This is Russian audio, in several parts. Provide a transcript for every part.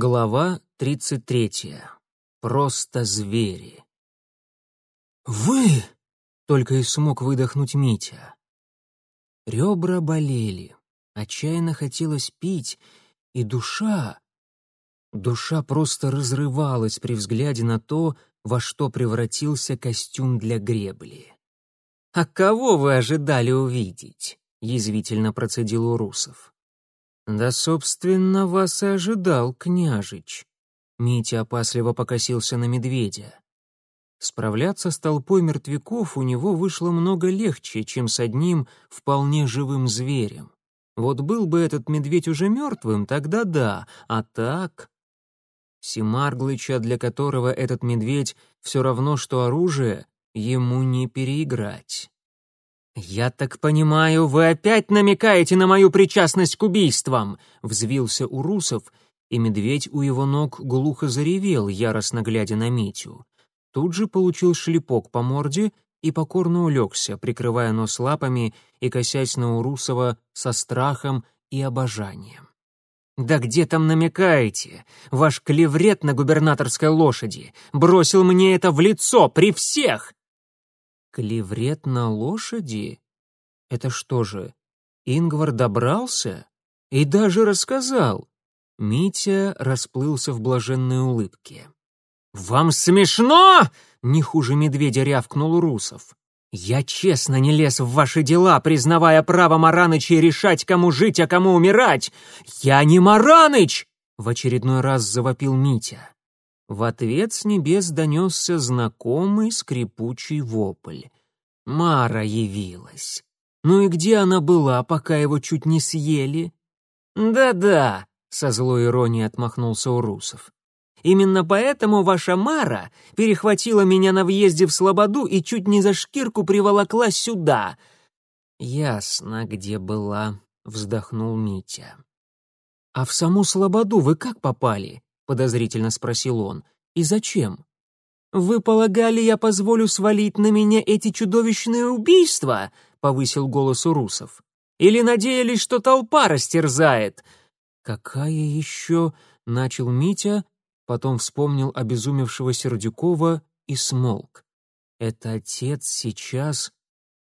Глава 33. Просто звери. «Вы!» — только и смог выдохнуть Митя. Ребра болели, отчаянно хотелось пить, и душа... Душа просто разрывалась при взгляде на то, во что превратился костюм для гребли. «А кого вы ожидали увидеть?» — язвительно процедил Урусов. «Да, собственно, вас и ожидал, княжич». Митя опасливо покосился на медведя. Справляться с толпой мертвяков у него вышло много легче, чем с одним вполне живым зверем. Вот был бы этот медведь уже мертвым, тогда да, а так... Семарглыча, для которого этот медведь все равно, что оружие, ему не переиграть. «Я так понимаю, вы опять намекаете на мою причастность к убийствам!» — взвился Урусов, и медведь у его ног глухо заревел, яростно глядя на Митю. Тут же получил шлепок по морде и покорно улегся, прикрывая нос лапами и косясь на Урусова со страхом и обожанием. «Да где там намекаете? Ваш клеврет на губернаторской лошади бросил мне это в лицо при всех!» Клеврет на лошади? Это что же, Ингвар добрался? И даже рассказал. Митя расплылся в блаженной улыбке. «Вам смешно?» — не хуже медведя рявкнул Русов. «Я честно не лез в ваши дела, признавая право Мараныча решать, кому жить, а кому умирать! Я не Мараныч!» — в очередной раз завопил Митя. В ответ с небес донесся знакомый скрипучий вопль. Мара явилась. Ну и где она была, пока его чуть не съели? «Да-да», — со злой иронией отмахнулся Урусов. «Именно поэтому ваша Мара перехватила меня на въезде в Слободу и чуть не за шкирку приволокла сюда». «Ясно, где была», — вздохнул Митя. «А в саму Слободу вы как попали?» Подозрительно спросил он. И зачем? Вы полагали, я позволю свалить на меня эти чудовищные убийства? повысил голос Урусов. Или надеялись, что толпа растерзает? Какая еще? начал Митя, потом вспомнил обезумевшего Сердюкова и смолк. Это отец сейчас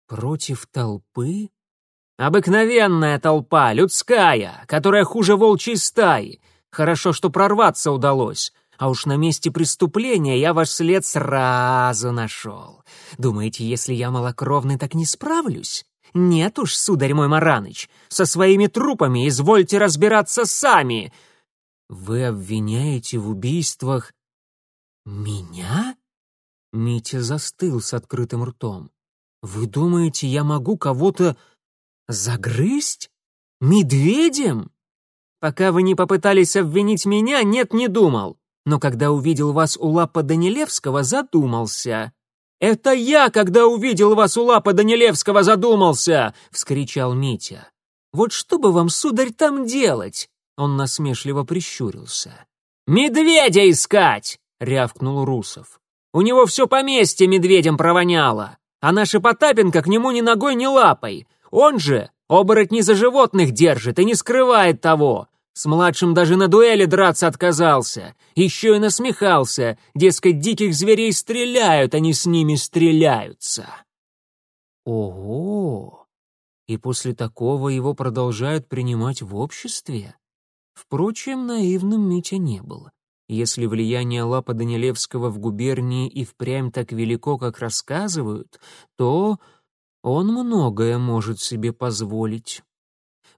против толпы? Обыкновенная толпа, людская, которая хуже волчьей стаи. Хорошо, что прорваться удалось. А уж на месте преступления я ваш след сразу нашел. Думаете, если я малокровный, так не справлюсь? Нет уж, сударь мой Мараныч, со своими трупами извольте разбираться сами. Вы обвиняете в убийствах меня? Митя застыл с открытым ртом. Вы думаете, я могу кого-то загрызть? Медведем? Пока вы не попытались обвинить меня, нет, не думал. Но когда увидел вас у лапа Данилевского, задумался. «Это я, когда увидел вас у лапа Данилевского, задумался!» — вскричал Митя. «Вот что бы вам, сударь, там делать?» Он насмешливо прищурился. «Медведя искать!» — рявкнул Русов. «У него все поместье медведем провоняло, а наша Потапенко к нему ни ногой, ни лапой. Он же оборотни за животных держит и не скрывает того. С младшим даже на дуэли драться отказался. Еще и насмехался. Дескать, диких зверей стреляют, они с ними стреляются. Ого! И после такого его продолжают принимать в обществе? Впрочем, наивным Митя не был. Если влияние Лапа Данилевского в губернии и впрямь так велико, как рассказывают, то он многое может себе позволить.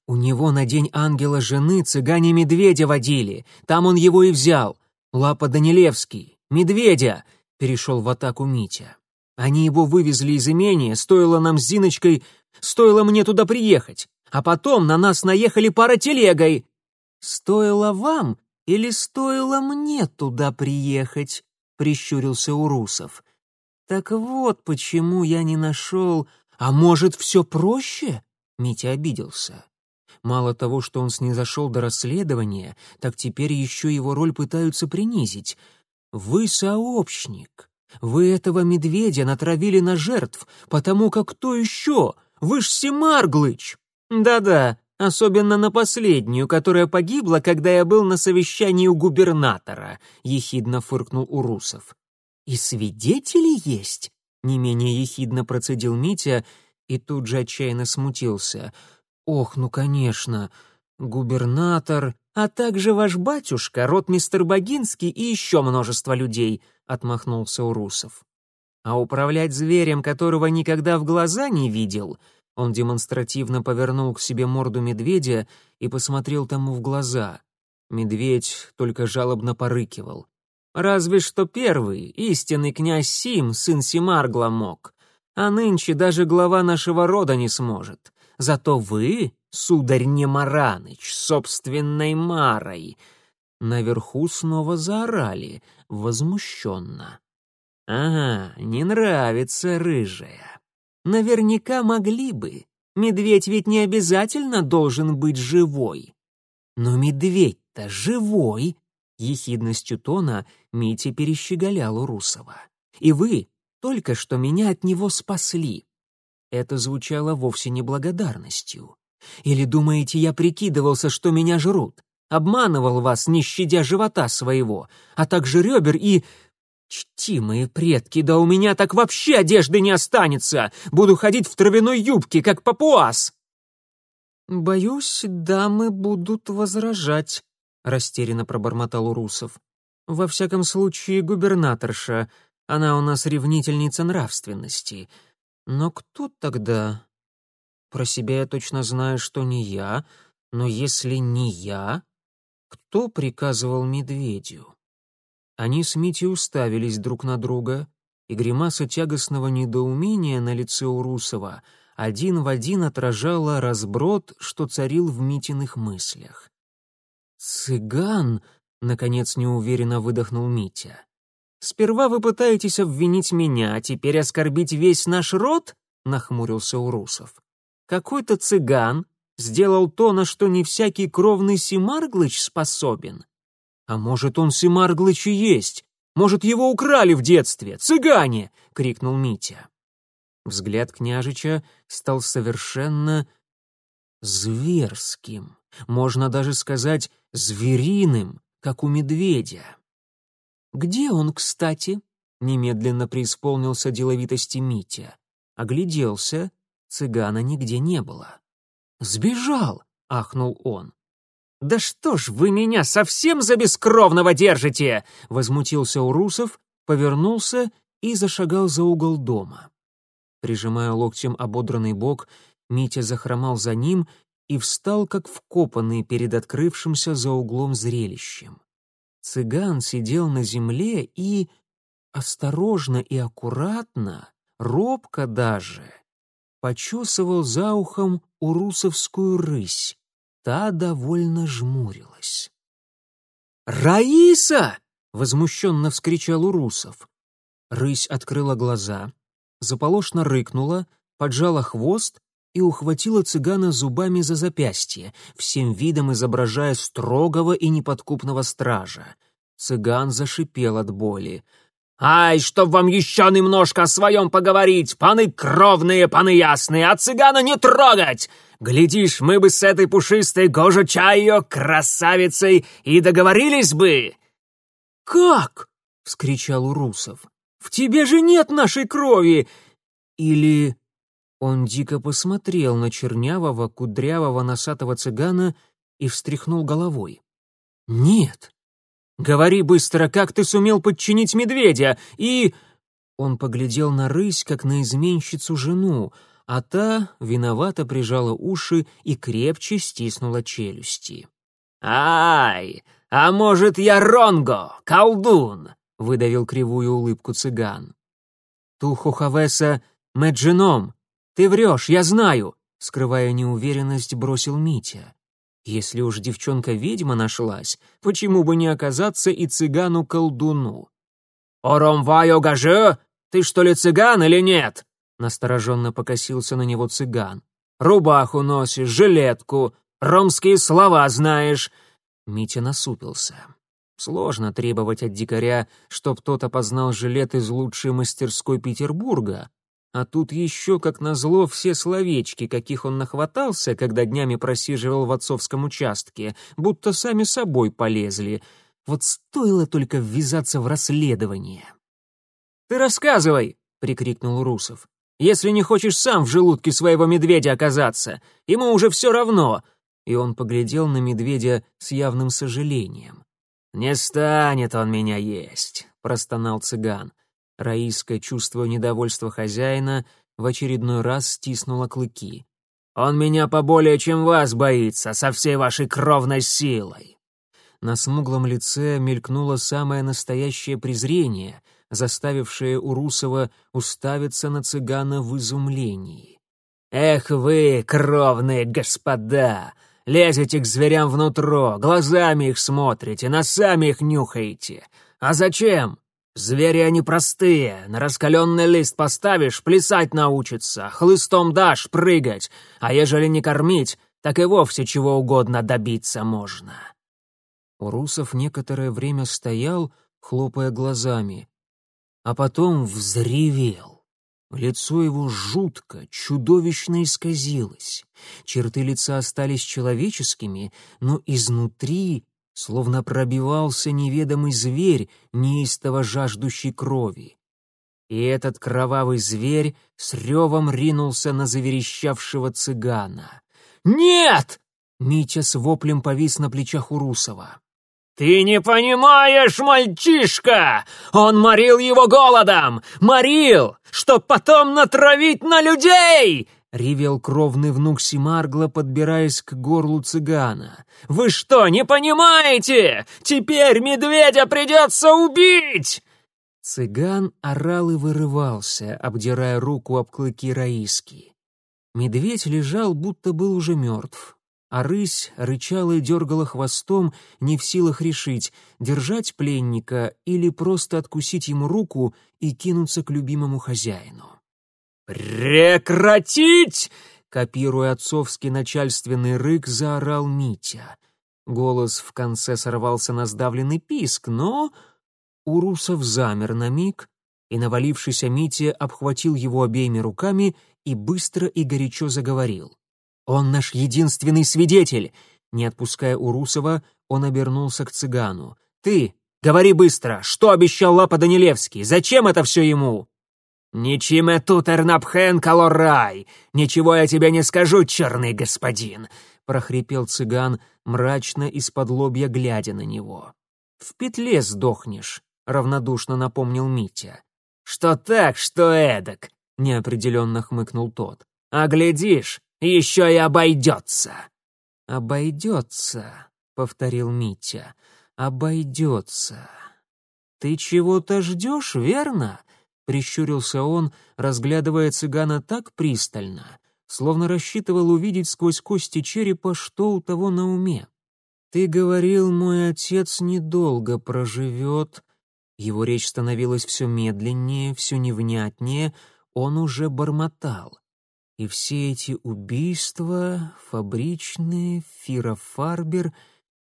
У него на день ангела жены цыгане медведя водили. Там он его и взял. Лапа Данилевский. Медведя!» — перешел в атаку Митя. «Они его вывезли из имения, стоило нам с Зиночкой... Стоило мне туда приехать. А потом на нас наехали пара телегой. Стоило вам или стоило мне туда приехать?» — прищурился Урусов. «Так вот почему я не нашел... А может, все проще?» — Митя обиделся. Мало того, что он снизошел до расследования, так теперь еще его роль пытаются принизить. Вы сообщник. Вы этого медведя натравили на жертв, потому как кто еще? Вы ж Семарглыч. Да-да, особенно на последнюю, которая погибла, когда я был на совещании у губернатора», — ехидно фыркнул Урусов. «И свидетели есть?» — не менее ехидно процедил Митя и тут же отчаянно смутился. «Ох, ну конечно, губернатор, а также ваш батюшка, ротмистер Богинский и еще множество людей», — отмахнулся Урусов. «А управлять зверем, которого никогда в глаза не видел...» Он демонстративно повернул к себе морду медведя и посмотрел тому в глаза. Медведь только жалобно порыкивал. «Разве что первый, истинный князь Сим, сын Симаргла, мог. А нынче даже глава нашего рода не сможет. Зато вы, сударь Немараныч, собственной Марой. Наверху снова заорали, возмущенно. Ага, не нравится рыжая. Наверняка могли бы. Медведь ведь не обязательно должен быть живой. Но медведь-то живой. Ехидностью тона Митя перещеголял Русова. И вы только что меня от него спасли. Это звучало вовсе не благодарностью. Или думаете, я прикидывался, что меня жрут? Обманывал вас, не щадя живота своего, а также ребер и... Чтимые предки, да у меня так вообще одежды не останется! Буду ходить в травяной юбке, как папуас!» «Боюсь, дамы будут возражать», — растерянно пробормотал Урусов. «Во всяком случае, губернаторша, она у нас ревнительница нравственности. Но кто тогда? Про себя я точно знаю, что не я, но если не я, кто приказывал медведю? Они с Митей уставились друг на друга, и гримаса тягостного недоумения на лице Урусова один в один отражала разброд, что царил в Митиных мыслях. «Цыган!» — наконец неуверенно выдохнул Митя. «Сперва вы пытаетесь обвинить меня, а теперь оскорбить весь наш род?» — нахмурился Урусов. «Какой-то цыган сделал то, на что не всякий кровный Симарглыч способен. А может, он Симарглыч и есть? Может, его украли в детстве? Цыгане!» — крикнул Митя. Взгляд княжича стал совершенно зверским, можно даже сказать звериным, как у медведя. «Где он, кстати?» — немедленно преисполнился деловитости Митя. Огляделся, цыгана нигде не было. «Сбежал!» — ахнул он. «Да что ж вы меня совсем за бескровного держите?» — возмутился Урусов, повернулся и зашагал за угол дома. Прижимая локтем ободранный бок, Митя захромал за ним и встал, как вкопанный перед открывшимся за углом зрелищем. Цыган сидел на земле и, осторожно и аккуратно, робко даже, почесывал за ухом урусовскую рысь. Та довольно жмурилась. «Раиса!» — возмущенно вскричал Урусов. Рысь открыла глаза, заполошно рыкнула, поджала хвост и ухватила цыгана зубами за запястье, всем видом изображая строгого и неподкупного стража. Цыган зашипел от боли. «Ай, чтоб вам еще немножко о своем поговорить, паны кровные, паны ясные, а цыгана не трогать! Глядишь, мы бы с этой пушистой гожа-чайо, красавицей, и договорились бы!» «Как?» — вскричал Урусов. «В тебе же нет нашей крови!» Или он дико посмотрел на чернявого, кудрявого, носатого цыгана и встряхнул головой. «Нет! Говори быстро, как ты сумел подчинить медведя, и...» Он поглядел на рысь, как на изменщицу жену, а та виновато прижала уши и крепче стиснула челюсти. «Ай, а может, я Ронго, колдун?» — выдавил кривую улыбку цыган. «Тухухавеса Мэджином, «Ты врешь, я знаю!» — скрывая неуверенность, бросил Митя. «Если уж девчонка-ведьма нашлась, почему бы не оказаться и цыгану-колдуну?» «Оромвайо гаже! Ты что ли цыган или нет?» Настороженно покосился на него цыган. «Рубаху носишь, жилетку, ромские слова знаешь!» Митя насупился. Сложно требовать от дикаря, чтоб тот опознал жилет из лучшей мастерской Петербурга, А тут еще, как назло, все словечки, каких он нахватался, когда днями просиживал в отцовском участке, будто сами собой полезли. Вот стоило только ввязаться в расследование. «Ты рассказывай!» — прикрикнул Русов. «Если не хочешь сам в желудке своего медведя оказаться, ему уже все равно!» И он поглядел на медведя с явным сожалением. «Не станет он меня есть», — простонал цыган. Раиска, чувствуя недовольство хозяина, в очередной раз стиснула клыки. «Он меня поболее, чем вас боится, со всей вашей кровной силой!» На смуглом лице мелькнуло самое настоящее презрение, заставившее Урусова уставиться на цыгана в изумлении. «Эх вы, кровные господа! Лезете к зверям внутрь, глазами их смотрите, носами их нюхаете. А зачем? Звери они простые, на раскаленный лист поставишь, плясать научится, хлыстом дашь, прыгать, а ежели не кормить, так и вовсе чего угодно добиться можно». Урусов некоторое время стоял, хлопая глазами, а потом взревел. Лицо его жутко, чудовищно исказилось. Черты лица остались человеческими, но изнутри словно пробивался неведомый зверь, неистово жаждущий крови. И этот кровавый зверь с ревом ринулся на заверещавшего цыгана. «Нет!» — Митя с воплем повис на плечах Урусова. «Ты не понимаешь, мальчишка! Он морил его голодом! Морил! Чтоб потом натравить на людей!» — ревел кровный внук Симаргла, подбираясь к горлу цыгана. «Вы что, не понимаете? Теперь медведя придется убить!» Цыган орал и вырывался, обдирая руку об клыки Раиски. Медведь лежал, будто был уже мертв а рысь рычала и дергала хвостом, не в силах решить, держать пленника или просто откусить ему руку и кинуться к любимому хозяину. «Прекратить!» — копируя отцовский начальственный рык, заорал Митя. Голос в конце сорвался на сдавленный писк, но... Урусов замер на миг, и навалившийся Митя обхватил его обеими руками и быстро и горячо заговорил. «Он наш единственный свидетель!» Не отпуская Урусова, он обернулся к цыгану. «Ты, говори быстро, что обещал Лапа Данилевский? Зачем это все ему?» «Ничем тут эрнапхен калорай! Ничего я тебе не скажу, черный господин!» — прохрипел цыган, мрачно из-под лобья глядя на него. «В петле сдохнешь», — равнодушно напомнил Митя. «Что так, что эдак?» — неопределенно хмыкнул тот. «А глядишь, еще и обойдется». «Обойдется», — повторил Митя, — «обойдется». «Ты чего-то ждешь, верно?» — прищурился он, разглядывая цыгана так пристально, словно рассчитывал увидеть сквозь кости черепа, что у того на уме. «Ты говорил, мой отец недолго проживет». Его речь становилась все медленнее, все невнятнее, он уже бормотал. И все эти убийства, фабричные, Фира Фарбер,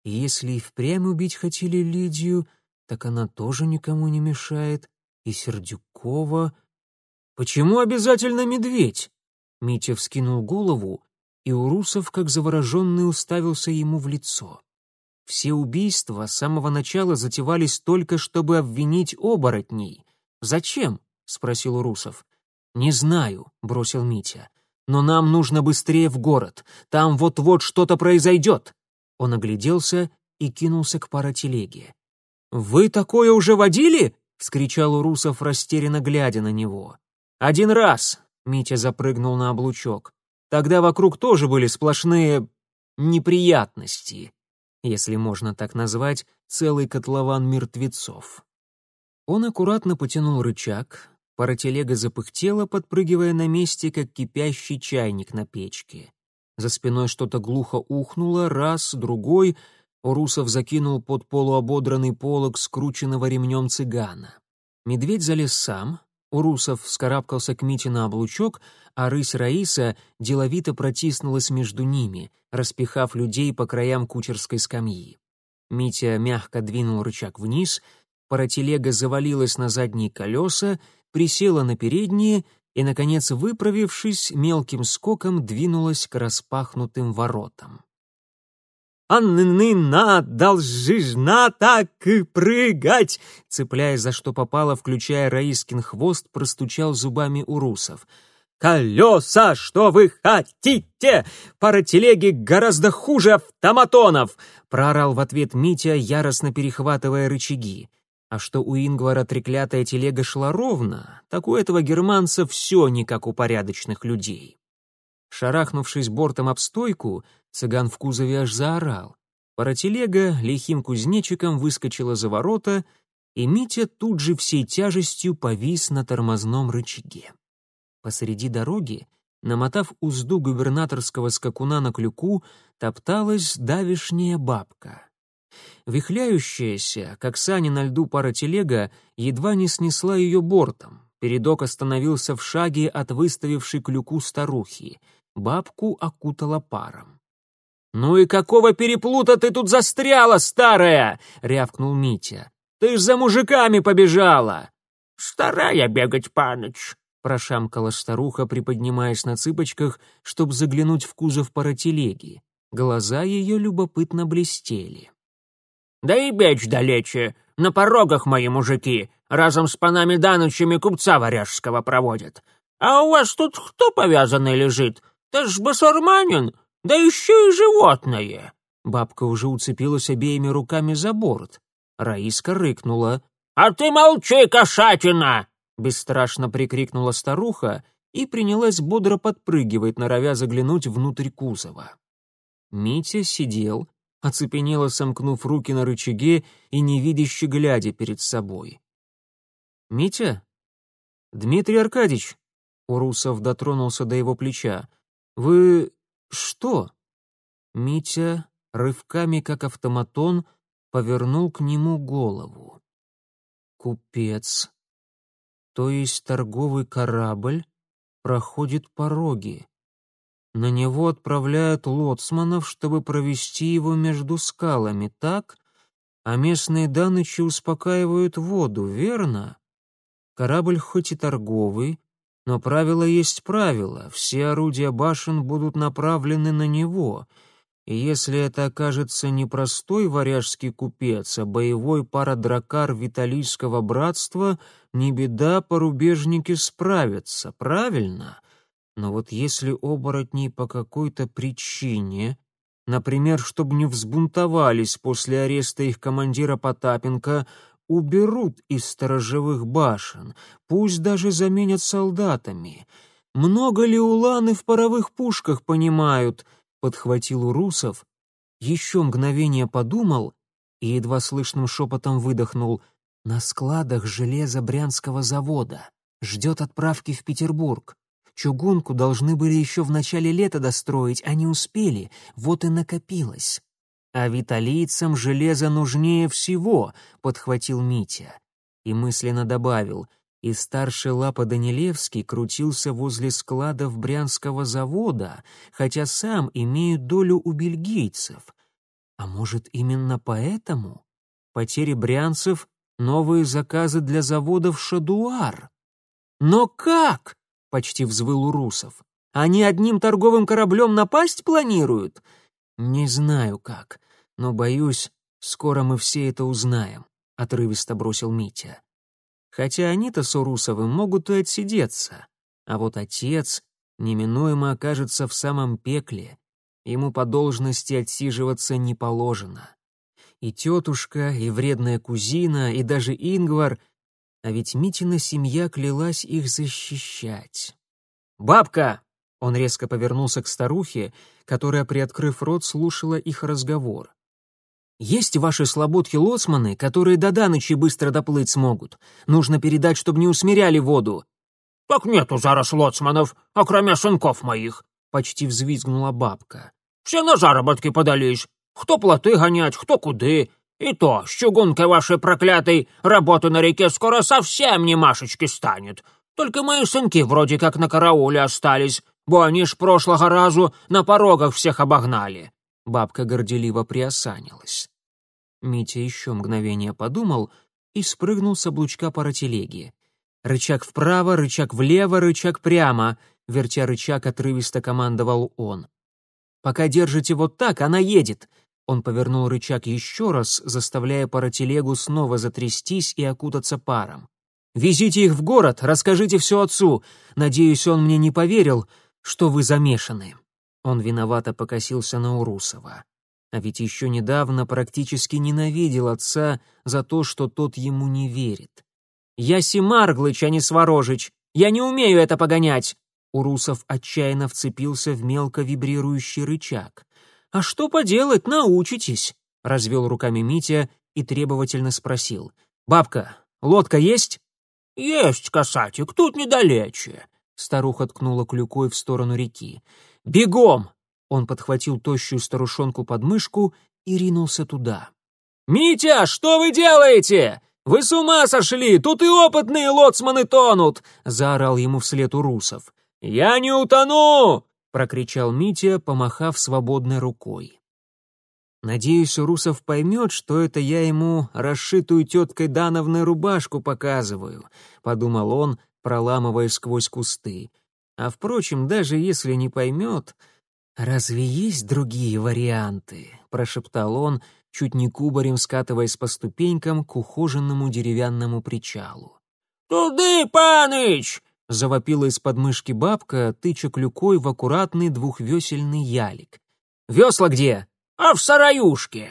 если и впрямь убить хотели Лидию, так она тоже никому не мешает, и Сердюкова. «Почему обязательно медведь?» Митя вскинул голову, и Урусов, как завороженный, уставился ему в лицо. Все убийства с самого начала затевались только, чтобы обвинить оборотней. «Зачем?» — спросил Урусов. «Не знаю», — бросил Митя. «Но нам нужно быстрее в город. Там вот-вот что-то произойдет». Он огляделся и кинулся к паротелеге. «Вы такое уже водили?» — вскричал Урусов, растерянно глядя на него. «Один раз», — Митя запрыгнул на облучок. «Тогда вокруг тоже были сплошные неприятности, если можно так назвать, целый котлован мертвецов». Он аккуратно потянул рычаг, Паротелега запыхтела, подпрыгивая на месте, как кипящий чайник на печке. За спиной что-то глухо ухнуло, раз, другой. Урусов закинул под полуободранный полог скрученного ремнем цыгана. Медведь залез сам, Урусов вскарабкался к Мите на облучок, а рысь Раиса деловито протиснулась между ними, распихав людей по краям кучерской скамьи. Митя мягко двинул рычаг вниз, паротелега завалилась на задние колеса, присела на передние и, наконец, выправившись, мелким скоком двинулась к распахнутым воротам. «Аннына должна так и прыгать!» Цепляясь за что попало, включая Раискин хвост, простучал зубами Урусов. «Колеса! Что вы хотите? Пара телеги гораздо хуже автоматонов!» Проорал в ответ Митя, яростно перехватывая рычаги. А что у Ингвара треклятая телега шла ровно, так у этого германца все не как у порядочных людей. Шарахнувшись бортом об стойку, цыган в кузове аж заорал. Паротелега лихим кузнечиком выскочила за ворота, и Митя тут же всей тяжестью повис на тормозном рычаге. Посреди дороги, намотав узду губернаторского скакуна на клюку, топталась давишняя бабка. Вихляющаяся, как сани на льду пара телега, едва не снесла ее бортом. Передок остановился в шаге от выставившей клюку старухи. Бабку окутала паром. «Ну и какого переплута ты тут застряла, старая?» — рявкнул Митя. «Ты ж за мужиками побежала!» «Старая бегать, паныч!» — прошамкала старуха, приподнимаясь на цыпочках, чтобы заглянуть в кузов паротелеги. Глаза ее любопытно блестели. Да и бечь далече, на порогах мои мужики, разом с панами Данычами купца варяжского проводят. А у вас тут кто повязанный лежит? Ты ж басурманин, да еще и животное!» Бабка уже уцепилась обеими руками за борт. Раиска рыкнула. «А ты молчи, кошатина!» Бесстрашно прикрикнула старуха и принялась бодро подпрыгивать, норовя заглянуть внутрь кузова. Митя сидел, оцепенело сомкнув руки на рычаге и невидяще глядя перед собой. «Митя? Дмитрий Аркадьевич?» Урусов дотронулся до его плеча. «Вы что?» Митя рывками, как автоматон, повернул к нему голову. «Купец. То есть торговый корабль проходит пороги. На него отправляют лоцманов, чтобы провести его между скалами, так? А местные данычи успокаивают воду, верно? Корабль хоть и торговый, но правило есть правило, все орудия башен будут направлены на него, и если это окажется не простой варяжский купец, а боевой парадракар Виталийского братства, не беда, порубежники справятся, правильно? Но вот если оборотни по какой-то причине, например, чтобы не взбунтовались после ареста их командира Потапенко, уберут из сторожевых башен, пусть даже заменят солдатами. Много ли уланы в паровых пушках понимают? Подхватил Урусов, еще мгновение подумал и едва слышным шепотом выдохнул. На складах железа Брянского завода ждет отправки в Петербург. Чугунку должны были еще в начале лета достроить, а не успели, вот и накопилось. А виталийцам железо нужнее всего, подхватил Митя. И мысленно добавил, и старший Лапа Данилевский крутился возле складов Брянского завода, хотя сам имеет долю у бельгийцев. А может, именно поэтому? Потери брянцев — новые заказы для заводов «Шадуар». Но как? — почти взвыл Урусов. «Они одним торговым кораблем напасть планируют?» «Не знаю как, но, боюсь, скоро мы все это узнаем», — отрывисто бросил Митя. «Хотя они-то с Урусовым могут и отсидеться, а вот отец неминуемо окажется в самом пекле, ему по должности отсиживаться не положено. И тетушка, и вредная кузина, и даже Ингвар а ведь Митина семья клялась их защищать. «Бабка!» — он резко повернулся к старухе, которая, приоткрыв рот, слушала их разговор. «Есть ваши слободки-лоцманы, которые до Данычи быстро доплыть смогут. Нужно передать, чтобы не усмиряли воду». «Так нету зараз лоцманов, окромя сынков моих», — почти взвизгнула бабка. «Все на заработки подались. Кто плоты гонять, кто куды. И то, с чугункой вашей проклятой, работы на реке скоро совсем не Машечки станет. Только мои сынки вроде как на карауле остались, бо они ж прошлого разу на порогах всех обогнали». Бабка горделиво приосанилась. Митя еще мгновение подумал и спрыгнул с облучка паротелеги. Рычаг вправо, рычаг влево, рычаг прямо. Вертя рычаг, отрывисто командовал он. «Пока держите вот так, она едет!» Он повернул рычаг еще раз, заставляя паротелегу снова затрястись и окутаться паром. «Везите их в город, расскажите все отцу. Надеюсь, он мне не поверил, что вы замешаны». Он виновато покосился на Урусова. А ведь еще недавно практически ненавидел отца за то, что тот ему не верит. «Я Семарглыч, а не Сворожич! Я не умею это погонять!» Урусов отчаянно вцепился в мелко вибрирующий рычаг. «А что поделать, научитесь!» — развел руками Митя и требовательно спросил. «Бабка, лодка есть?» «Есть, касатик, тут недалече!» Старуха ткнула клюкой в сторону реки. «Бегом!» Он подхватил тощую старушонку под мышку и ринулся туда. «Митя, что вы делаете? «Вы с ума сошли! Тут и опытные лоцманы тонут!» — заорал ему вслед Урусов. «Я не утону!» — прокричал Митя, помахав свободной рукой. «Надеюсь, Урусов поймет, что это я ему расшитую теткой Дановной рубашку показываю», — подумал он, проламывая сквозь кусты. «А впрочем, даже если не поймет, разве есть другие варианты?» — прошептал он, чуть не кубарем скатываясь по ступенькам к ухоженному деревянному причалу. «Туды, паныч!» — завопила из подмышки бабка, тыча клюкой в аккуратный двухвесельный ялик. «Весла где?» «А в сараюшке!»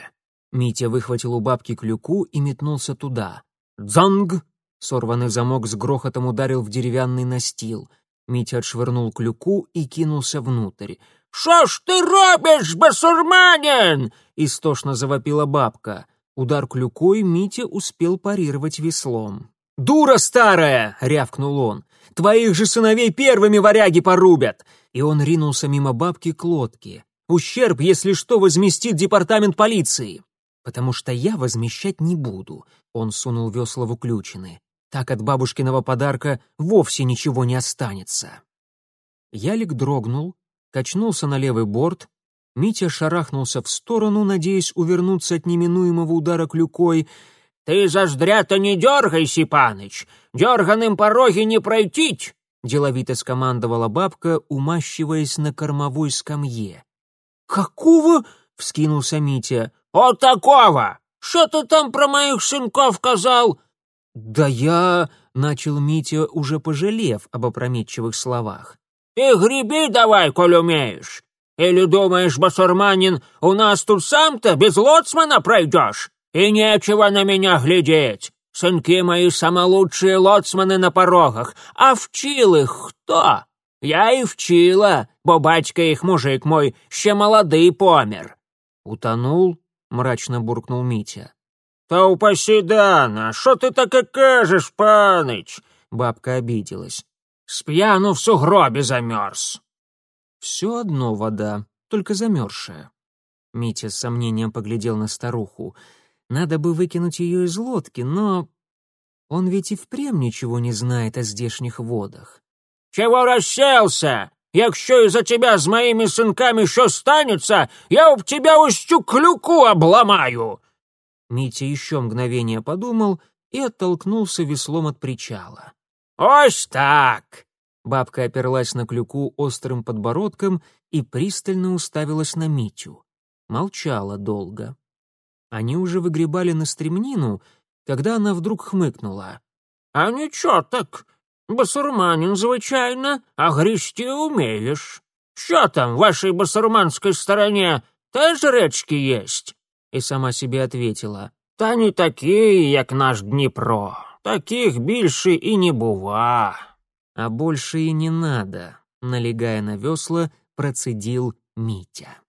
Митя выхватил у бабки клюку и метнулся туда. «Дзанг!» — сорванный замок с грохотом ударил в деревянный настил. Митя отшвырнул клюку и кинулся внутрь. «Шо ж ты робишь, басурманин?» — истошно завопила бабка. Удар клюкой Митя успел парировать веслом. «Дура старая!» — рявкнул он. «Твоих же сыновей первыми варяги порубят!» И он ринулся мимо бабки к лодке. «Ущерб, если что, возместит департамент полиции!» «Потому что я возмещать не буду», — он сунул весла в уключины. «Так от бабушкиного подарка вовсе ничего не останется». Ялик дрогнул, качнулся на левый борт, Митя шарахнулся в сторону, надеясь увернуться от неминуемого удара клюкой. «Ты заздря-то не дергайся, паныч! Дерганым пороги не пройтить!» — деловито скомандовала бабка, умащиваясь на кормовой скамье. «Какого?» — вскинулся Митя. «Вот такого! Что ты там про моих сынков сказал?» «Да я...» — начал Митя, уже пожалев об опрометчивых словах. Ты греби давай, коль умеешь. Или думаешь, басурманин, у нас тут сам-то без лоцмана пройдешь? И нечего на меня глядеть. Сынки мои самолучшие лоцманы на порогах, а вчил их кто? Я и вчила, бо батька их мужик мой ще молодый помер. Утонул? мрачно буркнул Митя. Та упаси дана, що ти таке кажеш, паныч? Бабка обиделась. Спьяну в сугробе замерз. Все одно вода, только замерзшая. Митя с сомнением поглядел на старуху. Надо бы выкинуть ее из лодки, но... Он ведь и впрямь ничего не знает о здешних водах. «Чего расселся? Якщо из-за тебя с моими сынками что станется, я об тебя устю клюку обломаю!» Митя еще мгновение подумал и оттолкнулся веслом от причала. «Ось так!» Бабка оперлась на клюку острым подбородком и пристально уставилась на Митю. Молчала долго. Они уже выгребали на стремнину, когда она вдруг хмыкнула. «А ничего так, басурманин звичайно, а грести умеешь. Що там в вашей басурманской стороне, теж речки есть?» И сама себе ответила. «Та не такие, як наш Дніпро». Таких більше і не бува. А больше и не надо, налегая на весла, процедил Митя.